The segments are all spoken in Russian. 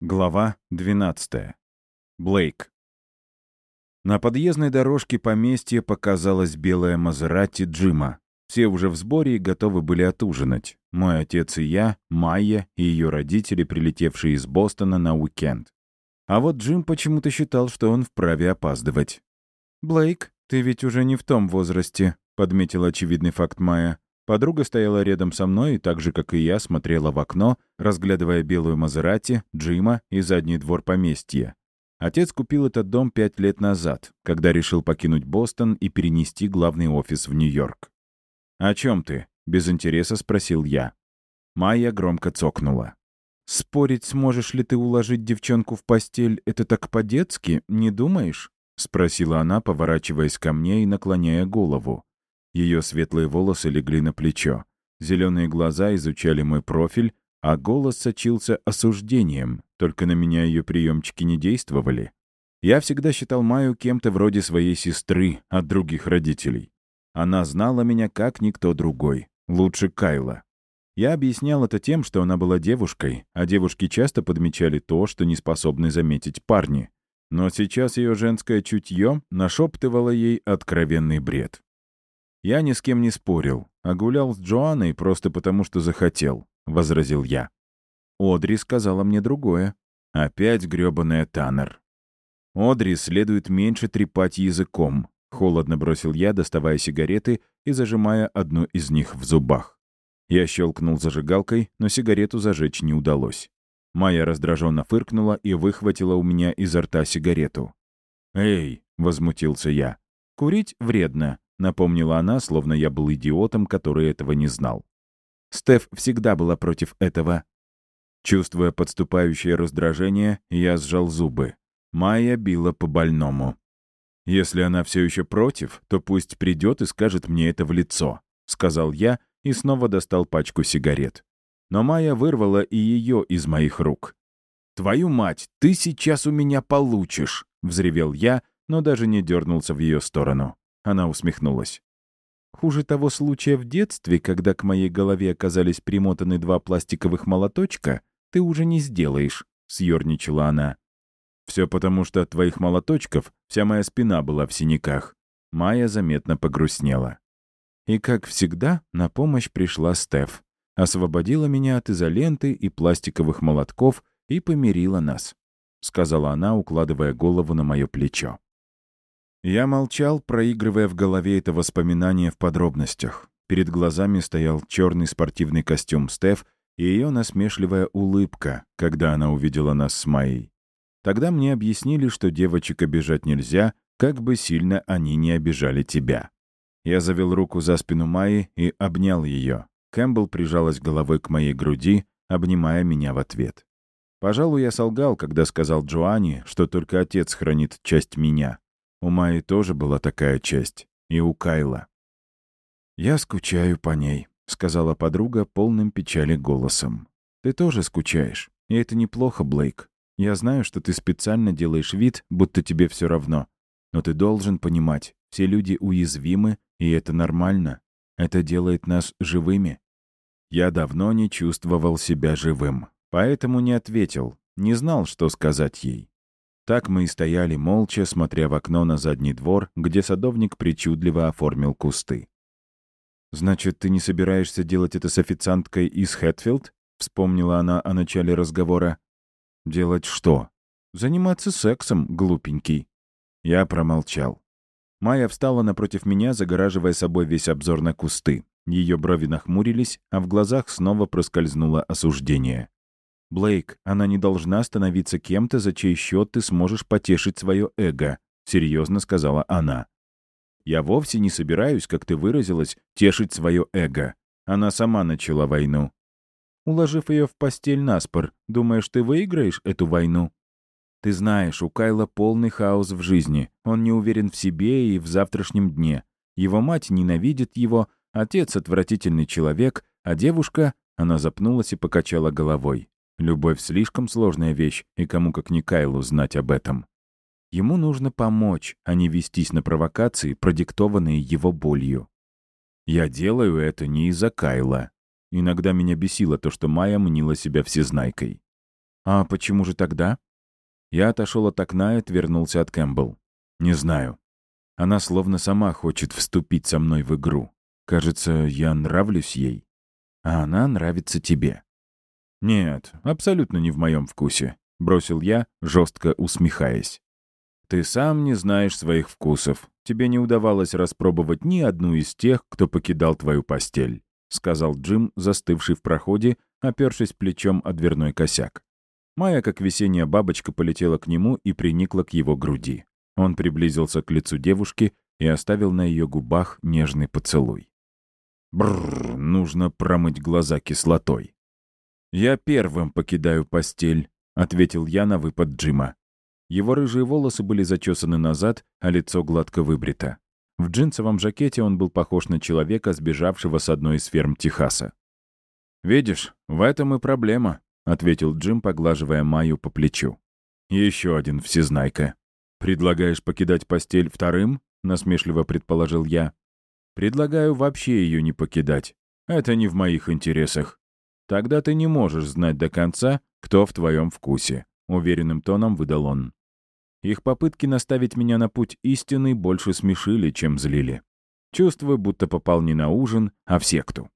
Глава 12. Блейк. На подъездной дорожке поместья показалась белая Мазерати Джима. Все уже в сборе и готовы были отужинать. Мой отец и я, Майя и ее родители, прилетевшие из Бостона на уикенд. А вот Джим почему-то считал, что он вправе опаздывать. «Блейк, ты ведь уже не в том возрасте», — подметил очевидный факт Майя. Подруга стояла рядом со мной и так же, как и я, смотрела в окно, разглядывая белую Мазерати, Джима и задний двор поместья. Отец купил этот дом пять лет назад, когда решил покинуть Бостон и перенести главный офис в Нью-Йорк. «О чем ты?» — без интереса спросил я. Майя громко цокнула. «Спорить, сможешь ли ты уложить девчонку в постель, это так по-детски, не думаешь?» — спросила она, поворачиваясь ко мне и наклоняя голову. Ее светлые волосы легли на плечо. Зеленые глаза изучали мой профиль, а голос сочился осуждением, только на меня ее приемчики не действовали. Я всегда считал Майю кем-то вроде своей сестры от других родителей. Она знала меня как никто другой, лучше Кайла. Я объяснял это тем, что она была девушкой, а девушки часто подмечали то, что не способны заметить парни. Но сейчас ее женское чутье нашептывало ей откровенный бред. «Я ни с кем не спорил, а гулял с Джоанной просто потому, что захотел», — возразил я. Одри сказала мне другое. Опять грёбаная Таннер. Одри следует меньше трепать языком, — холодно бросил я, доставая сигареты и зажимая одну из них в зубах. Я щелкнул зажигалкой, но сигарету зажечь не удалось. Майя раздраженно фыркнула и выхватила у меня изо рта сигарету. «Эй!» — возмутился я. «Курить вредно. — напомнила она, словно я был идиотом, который этого не знал. Стеф всегда была против этого. Чувствуя подступающее раздражение, я сжал зубы. Майя била по больному. «Если она все еще против, то пусть придет и скажет мне это в лицо», — сказал я и снова достал пачку сигарет. Но Майя вырвала и ее из моих рук. «Твою мать, ты сейчас у меня получишь!» — взревел я, но даже не дернулся в ее сторону. Она усмехнулась. Хуже того случая в детстве, когда к моей голове оказались примотаны два пластиковых молоточка, ты уже не сделаешь, — съерничала она. Все потому, что от твоих молоточков вся моя спина была в синяках. Майя заметно погрустнела. И, как всегда, на помощь пришла Стеф. Освободила меня от изоленты и пластиковых молотков и помирила нас, — сказала она, укладывая голову на мое плечо. Я молчал, проигрывая в голове это воспоминание в подробностях. Перед глазами стоял черный спортивный костюм Стеф и ее насмешливая улыбка, когда она увидела нас с Майей. Тогда мне объяснили, что девочек обижать нельзя, как бы сильно они не обижали тебя. Я завел руку за спину Майи и обнял ее. Кэмпбелл прижалась головой к моей груди, обнимая меня в ответ. Пожалуй, я солгал, когда сказал Джоанне, что только отец хранит часть меня. У Майи тоже была такая часть. И у Кайла. «Я скучаю по ней», — сказала подруга полным печали голосом. «Ты тоже скучаешь. И это неплохо, Блейк. Я знаю, что ты специально делаешь вид, будто тебе все равно. Но ты должен понимать, все люди уязвимы, и это нормально. Это делает нас живыми». Я давно не чувствовал себя живым, поэтому не ответил, не знал, что сказать ей. Так мы и стояли молча, смотря в окно на задний двор, где садовник причудливо оформил кусты. «Значит, ты не собираешься делать это с официанткой из Хэтфилд?» — вспомнила она о начале разговора. «Делать что?» «Заниматься сексом, глупенький». Я промолчал. Майя встала напротив меня, загораживая собой весь обзор на кусты. Ее брови нахмурились, а в глазах снова проскользнуло осуждение. «Блейк, она не должна становиться кем-то, за чей счет ты сможешь потешить свое эго», — серьезно сказала она. «Я вовсе не собираюсь, как ты выразилась, тешить свое эго. Она сама начала войну. Уложив ее в постель наспор, думаешь, ты выиграешь эту войну?» «Ты знаешь, у Кайла полный хаос в жизни. Он не уверен в себе и в завтрашнем дне. Его мать ненавидит его, отец — отвратительный человек, а девушка...» Она запнулась и покачала головой. Любовь слишком сложная вещь, и кому как не Кайлу знать об этом. Ему нужно помочь, а не вестись на провокации, продиктованные его болью. Я делаю это не из-за Кайла. Иногда меня бесило то, что Майя мнила себя всезнайкой. «А почему же тогда?» Я отошел от окна и отвернулся от Кэмпбелл. «Не знаю. Она словно сама хочет вступить со мной в игру. Кажется, я нравлюсь ей. А она нравится тебе». «Нет, абсолютно не в моем вкусе», — бросил я, жестко усмехаясь. «Ты сам не знаешь своих вкусов. Тебе не удавалось распробовать ни одну из тех, кто покидал твою постель», — сказал Джим, застывший в проходе, опершись плечом о дверной косяк. Майя, как весенняя бабочка, полетела к нему и приникла к его груди. Он приблизился к лицу девушки и оставил на ее губах нежный поцелуй. Бррр, нужно промыть глаза кислотой. «Я первым покидаю постель», — ответил я на выпад Джима. Его рыжие волосы были зачесаны назад, а лицо гладко выбрито. В джинсовом жакете он был похож на человека, сбежавшего с одной из ферм Техаса. «Видишь, в этом и проблема», — ответил Джим, поглаживая Майю по плечу. «Еще один всезнайка. Предлагаешь покидать постель вторым?» — насмешливо предположил я. «Предлагаю вообще ее не покидать. Это не в моих интересах. Тогда ты не можешь знать до конца, кто в твоем вкусе», — уверенным тоном выдал он. Их попытки наставить меня на путь истины больше смешили, чем злили. Чувствую, будто попал не на ужин, а в секту.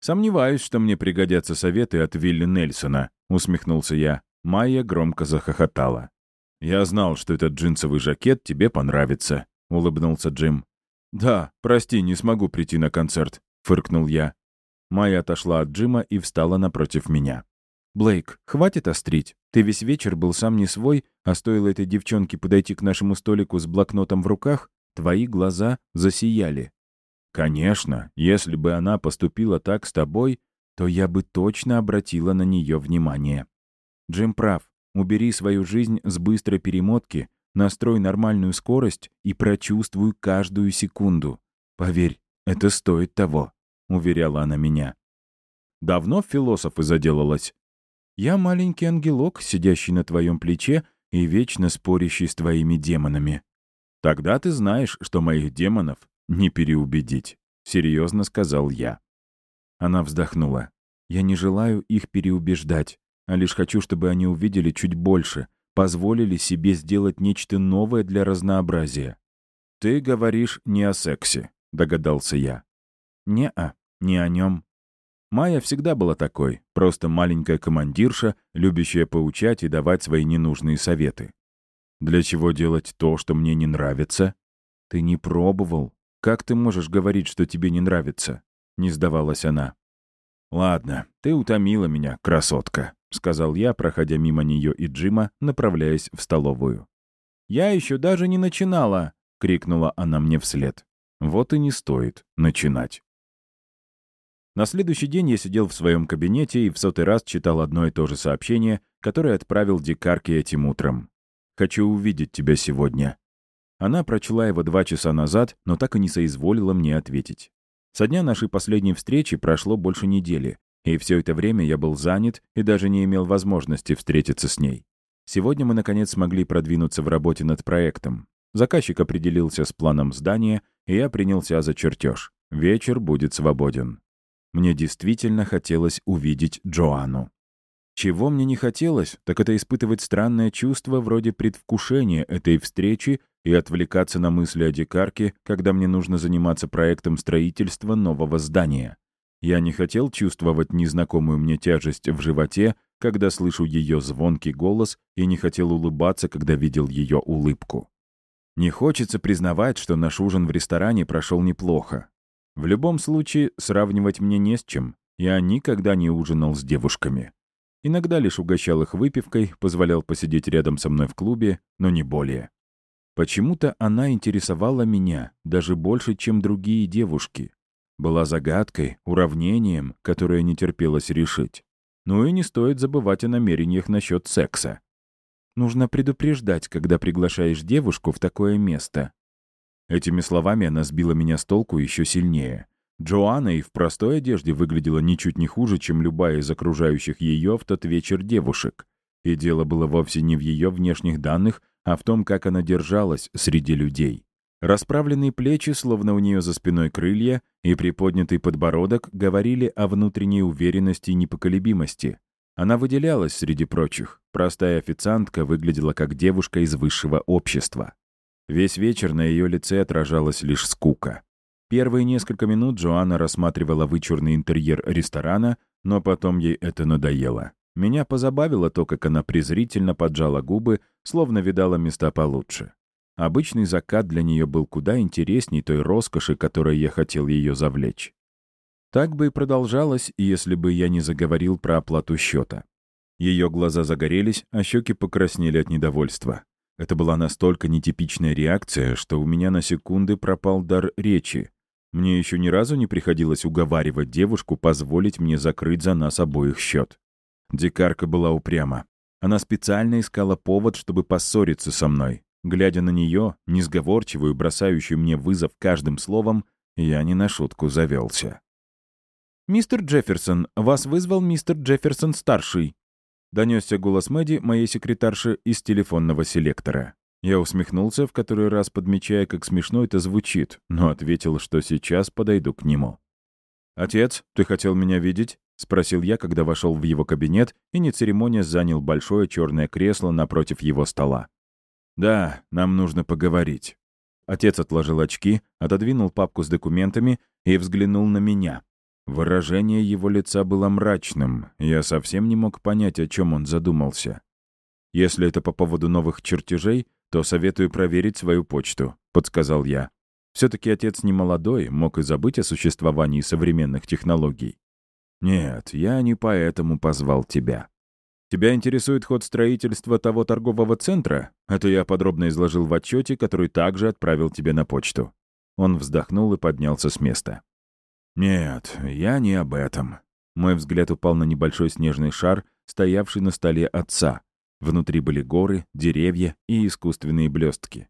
«Сомневаюсь, что мне пригодятся советы от Вилли Нельсона», — усмехнулся я. Майя громко захохотала. «Я знал, что этот джинсовый жакет тебе понравится», — улыбнулся Джим. «Да, прости, не смогу прийти на концерт», — фыркнул я. Майя отошла от Джима и встала напротив меня. «Блейк, хватит острить. Ты весь вечер был сам не свой, а стоило этой девчонке подойти к нашему столику с блокнотом в руках, твои глаза засияли. Конечно, если бы она поступила так с тобой, то я бы точно обратила на нее внимание. Джим прав. Убери свою жизнь с быстрой перемотки, настрой нормальную скорость и прочувствуй каждую секунду. Поверь, это стоит того, — уверяла она меня. Давно в философы заделалась? Я маленький ангелок, сидящий на твоем плече и вечно спорящий с твоими демонами. Тогда ты знаешь, что моих демонов не переубедить», — серьезно сказал я. Она вздохнула. «Я не желаю их переубеждать, а лишь хочу, чтобы они увидели чуть больше, позволили себе сделать нечто новое для разнообразия». «Ты говоришь не о сексе», — догадался я. «Не-а, не о нем. Майя всегда была такой, просто маленькая командирша, любящая поучать и давать свои ненужные советы. Для чего делать то, что мне не нравится? Ты не пробовал, «Как ты можешь говорить, что тебе не нравится?» — не сдавалась она. «Ладно, ты утомила меня, красотка», — сказал я, проходя мимо нее и Джима, направляясь в столовую. «Я еще даже не начинала!» — крикнула она мне вслед. «Вот и не стоит начинать». На следующий день я сидел в своем кабинете и в сотый раз читал одно и то же сообщение, которое отправил дикарке этим утром. «Хочу увидеть тебя сегодня. Она прочла его два часа назад, но так и не соизволила мне ответить. Со дня нашей последней встречи прошло больше недели, и все это время я был занят и даже не имел возможности встретиться с ней. Сегодня мы, наконец, смогли продвинуться в работе над проектом. Заказчик определился с планом здания, и я принялся за чертеж. Вечер будет свободен. Мне действительно хотелось увидеть Джоанну. Чего мне не хотелось, так это испытывать странное чувство вроде предвкушения этой встречи и отвлекаться на мысли о дикарке, когда мне нужно заниматься проектом строительства нового здания. Я не хотел чувствовать незнакомую мне тяжесть в животе, когда слышу ее звонкий голос, и не хотел улыбаться, когда видел ее улыбку. Не хочется признавать, что наш ужин в ресторане прошел неплохо. В любом случае, сравнивать мне не с чем. Я никогда не ужинал с девушками. Иногда лишь угощал их выпивкой, позволял посидеть рядом со мной в клубе, но не более. Почему-то она интересовала меня даже больше, чем другие девушки. Была загадкой, уравнением, которое не терпелось решить. Ну и не стоит забывать о намерениях насчет секса. Нужно предупреждать, когда приглашаешь девушку в такое место. Этими словами она сбила меня с толку еще сильнее. Джоанна и в простой одежде выглядела ничуть не хуже, чем любая из окружающих ее в тот вечер девушек. И дело было вовсе не в ее внешних данных, а в том, как она держалась среди людей. Расправленные плечи, словно у нее за спиной крылья, и приподнятый подбородок говорили о внутренней уверенности и непоколебимости. Она выделялась среди прочих. Простая официантка выглядела как девушка из высшего общества. Весь вечер на ее лице отражалась лишь скука. Первые несколько минут Джоанна рассматривала вычурный интерьер ресторана, но потом ей это надоело. Меня позабавило то, как она презрительно поджала губы, словно видала места получше. Обычный закат для нее был куда интересней той роскоши, которой я хотел ее завлечь. Так бы и продолжалось, если бы я не заговорил про оплату счета. Ее глаза загорелись, а щеки покраснели от недовольства. Это была настолько нетипичная реакция, что у меня на секунды пропал дар речи. Мне еще ни разу не приходилось уговаривать девушку позволить мне закрыть за нас обоих счет. Дикарка была упряма. Она специально искала повод, чтобы поссориться со мной. Глядя на нее, несговорчивую, бросающую мне вызов каждым словом, я не на шутку завелся. «Мистер Джефферсон, вас вызвал мистер Джефферсон-старший», донесся голос Мэдди, моей секретарши, из телефонного селектора. Я усмехнулся, в который раз подмечая, как смешно это звучит, но ответил, что сейчас подойду к нему. «Отец, ты хотел меня видеть?» — спросил я, когда вошел в его кабинет и, не церемония, занял большое черное кресло напротив его стола. «Да, нам нужно поговорить». Отец отложил очки, отодвинул папку с документами и взглянул на меня. Выражение его лица было мрачным, я совсем не мог понять, о чем он задумался. Если это по поводу новых чертежей, то советую проверить свою почту», — подсказал я. Все-таки отец не молодой, мог и забыть о существовании современных технологий. «Нет, я не поэтому позвал тебя. Тебя интересует ход строительства того торгового центра? Это я подробно изложил в отчете, который также отправил тебе на почту». Он вздохнул и поднялся с места. «Нет, я не об этом». Мой взгляд упал на небольшой снежный шар, стоявший на столе отца, Внутри были горы, деревья и искусственные блестки.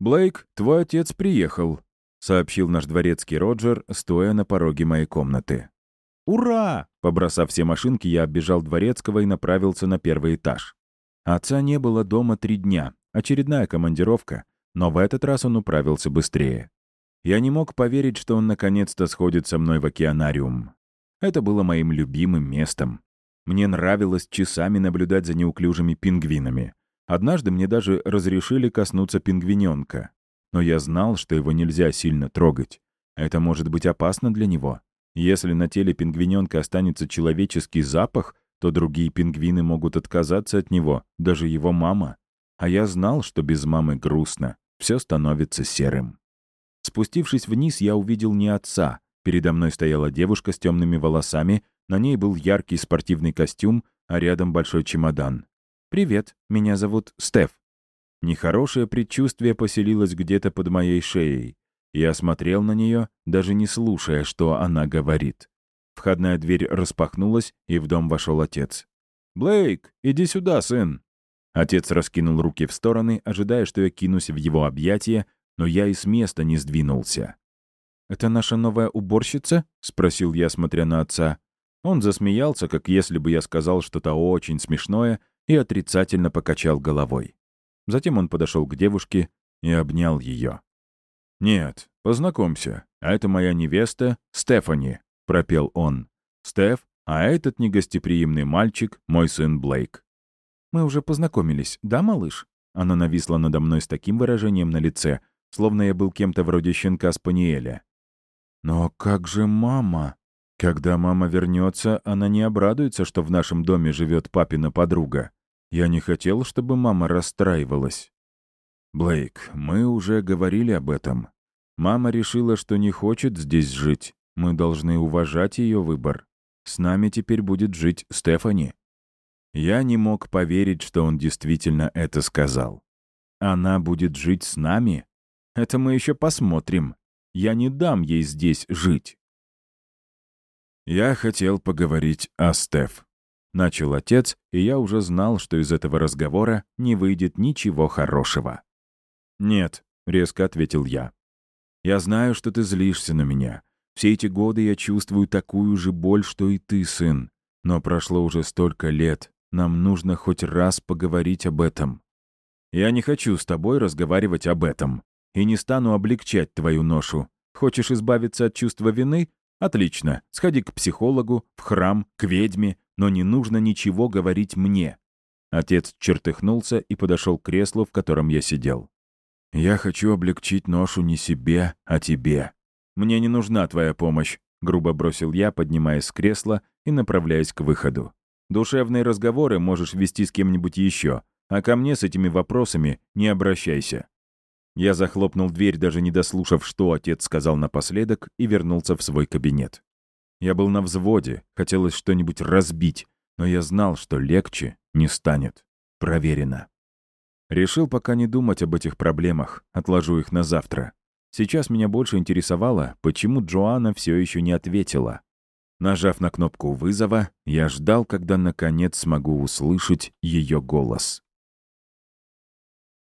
«Блейк, твой отец приехал», — сообщил наш дворецкий Роджер, стоя на пороге моей комнаты. «Ура!» — побросав все машинки, я оббежал дворецкого и направился на первый этаж. Отца не было дома три дня, очередная командировка, но в этот раз он управился быстрее. Я не мог поверить, что он наконец-то сходит со мной в океанариум. Это было моим любимым местом. Мне нравилось часами наблюдать за неуклюжими пингвинами. Однажды мне даже разрешили коснуться пингвиненка. Но я знал, что его нельзя сильно трогать. Это может быть опасно для него. Если на теле пингвиненка останется человеческий запах, то другие пингвины могут отказаться от него, даже его мама. А я знал, что без мамы грустно, все становится серым. Спустившись вниз, я увидел не отца. Передо мной стояла девушка с темными волосами на ней был яркий спортивный костюм, а рядом большой чемодан. «Привет, меня зовут Стеф». Нехорошее предчувствие поселилось где-то под моей шеей. Я смотрел на нее, даже не слушая, что она говорит. Входная дверь распахнулась, и в дом вошел отец. «Блейк, иди сюда, сын!» Отец раскинул руки в стороны, ожидая, что я кинусь в его объятия, но я и с места не сдвинулся. «Это наша новая уборщица?» — спросил я, смотря на отца. Он засмеялся, как если бы я сказал что-то очень смешное, и отрицательно покачал головой. Затем он подошел к девушке и обнял ее. «Нет, познакомься, а это моя невеста Стефани», — пропел он. «Стеф, а этот негостеприимный мальчик — мой сын Блейк». «Мы уже познакомились, да, малыш?» Она нависла надо мной с таким выражением на лице, словно я был кем-то вроде щенка Спаниеля. «Но как же мама?» Когда мама вернется, она не обрадуется, что в нашем доме живет папина подруга. Я не хотел, чтобы мама расстраивалась. Блейк, мы уже говорили об этом. Мама решила, что не хочет здесь жить. Мы должны уважать ее выбор. С нами теперь будет жить Стефани. Я не мог поверить, что он действительно это сказал. Она будет жить с нами? Это мы еще посмотрим. Я не дам ей здесь жить. «Я хотел поговорить о Стеф». Начал отец, и я уже знал, что из этого разговора не выйдет ничего хорошего. «Нет», — резко ответил я. «Я знаю, что ты злишься на меня. Все эти годы я чувствую такую же боль, что и ты, сын. Но прошло уже столько лет. Нам нужно хоть раз поговорить об этом. Я не хочу с тобой разговаривать об этом. И не стану облегчать твою ношу. Хочешь избавиться от чувства вины? Отлично. Сходи к психологу, в храм, к ведьме, но не нужно ничего говорить мне. Отец чертыхнулся и подошел к креслу, в котором я сидел. «Я хочу облегчить ношу не себе, а тебе. Мне не нужна твоя помощь», — грубо бросил я, поднимаясь с кресла и направляясь к выходу. «Душевные разговоры можешь вести с кем-нибудь еще, а ко мне с этими вопросами не обращайся». Я захлопнул дверь, даже не дослушав, что отец сказал напоследок, и вернулся в свой кабинет. Я был на взводе, хотелось что-нибудь разбить, но я знал, что легче не станет. Проверено. Решил пока не думать об этих проблемах, отложу их на завтра. Сейчас меня больше интересовало, почему Джоанна все еще не ответила. Нажав на кнопку вызова, я ждал, когда наконец смогу услышать ее голос.